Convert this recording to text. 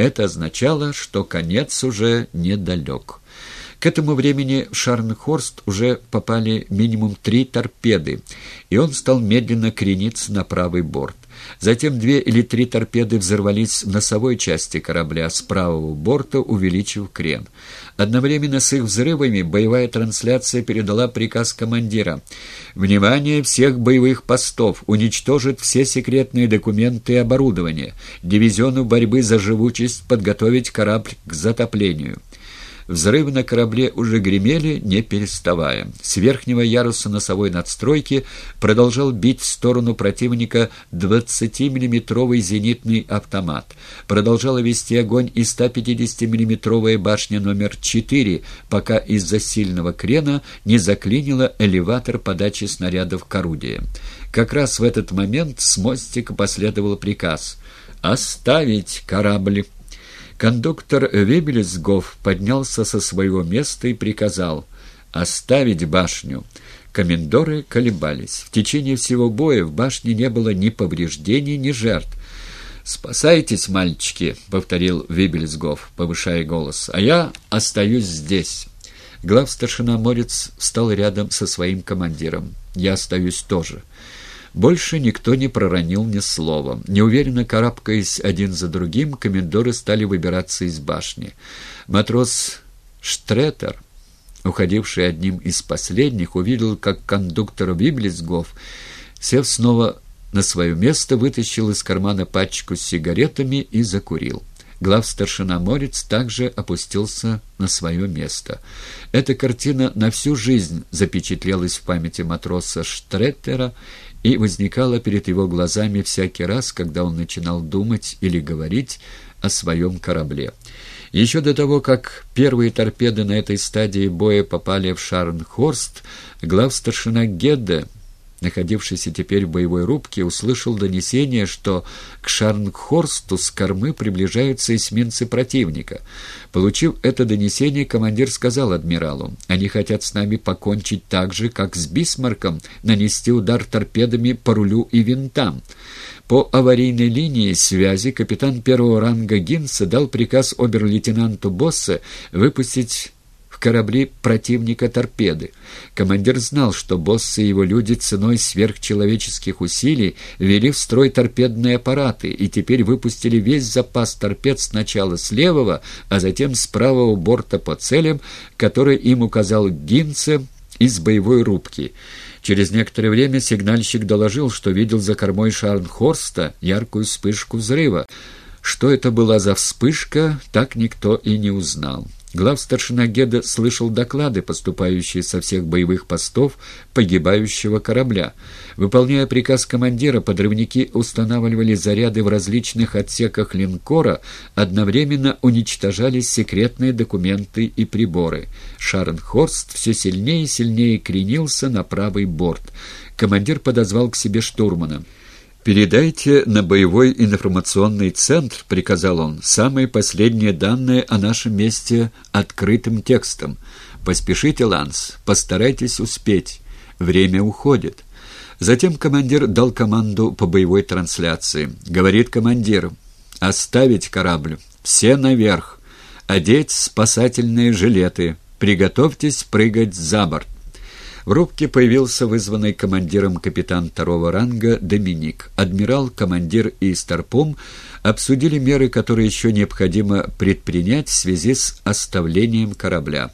Это означало, что конец уже недалек. К этому времени в Шарнхорст уже попали минимум три торпеды, и он стал медленно крениться на правый борт. Затем две или три торпеды взорвались в носовой части корабля с правого борта, увеличив крен. Одновременно с их взрывами боевая трансляция передала приказ командира. «Внимание всех боевых постов! Уничтожить все секретные документы и оборудование! Дивизиону борьбы за живучесть подготовить корабль к затоплению!» Взрывы на корабле уже гремели, не переставая. С верхнего яруса носовой надстройки продолжал бить в сторону противника 20-миллиметровый зенитный автомат. Продолжала вести огонь и 150-миллиметровая башня номер 4, пока из-за сильного крена не заклинила элеватор подачи снарядов к орудиям. Как раз в этот момент с мостика последовал приказ «Оставить корабль». Кондуктор Вебелесгов поднялся со своего места и приказал «оставить башню». Комендоры колебались. В течение всего боя в башне не было ни повреждений, ни жертв. «Спасайтесь, мальчики», — повторил Вибельсгов, повышая голос, — «а я остаюсь здесь». Глав-старшина Морец встал рядом со своим командиром. «Я остаюсь тоже». Больше никто не проронил ни слова. Неуверенно карабкаясь один за другим, комендоры стали выбираться из башни. Матрос Штретер, уходивший одним из последних, увидел, как кондуктор Библисгов, сев снова на свое место, вытащил из кармана пачку с сигаретами и закурил. Глав-старшина Морец также опустился на свое место. Эта картина на всю жизнь запечатлелась в памяти матроса Штреттера и возникала перед его глазами всякий раз, когда он начинал думать или говорить о своем корабле. Еще до того, как первые торпеды на этой стадии боя попали в Шарнхорст, главстаршина Гедде находившийся теперь в боевой рубке, услышал донесение, что к Шарнгхорсту с кормы приближаются эсминцы противника. Получив это донесение, командир сказал адмиралу, «Они хотят с нами покончить так же, как с Бисмарком, нанести удар торпедами по рулю и винтам». По аварийной линии связи капитан первого ранга Гинса дал приказ обер-лейтенанту Боссе выпустить корабли противника торпеды. Командир знал, что боссы и его люди ценой сверхчеловеческих усилий ввели в строй торпедные аппараты и теперь выпустили весь запас торпед сначала с левого, а затем с правого борта по целям, которые им указал Гинце из боевой рубки. Через некоторое время сигнальщик доложил, что видел за кормой Шарнхорста яркую вспышку взрыва. Что это была за вспышка, так никто и не узнал. Главстаршина Геда слышал доклады, поступающие со всех боевых постов погибающего корабля. Выполняя приказ командира, подрывники устанавливали заряды в различных отсеках линкора, одновременно уничтожались секретные документы и приборы. Шарнхорст все сильнее и сильнее кренился на правый борт. Командир подозвал к себе штурмана. «Передайте на боевой информационный центр», — приказал он, — «самые последние данные о нашем месте открытым текстом. Поспешите, Ланс, постарайтесь успеть. Время уходит». Затем командир дал команду по боевой трансляции. Говорит командир, «Оставить корабль. Все наверх. Одеть спасательные жилеты. Приготовьтесь прыгать за борт». В рубке появился вызванный командиром капитан второго ранга Доминик. Адмирал, командир и старпом обсудили меры, которые еще необходимо предпринять в связи с оставлением корабля.